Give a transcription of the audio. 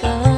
Cả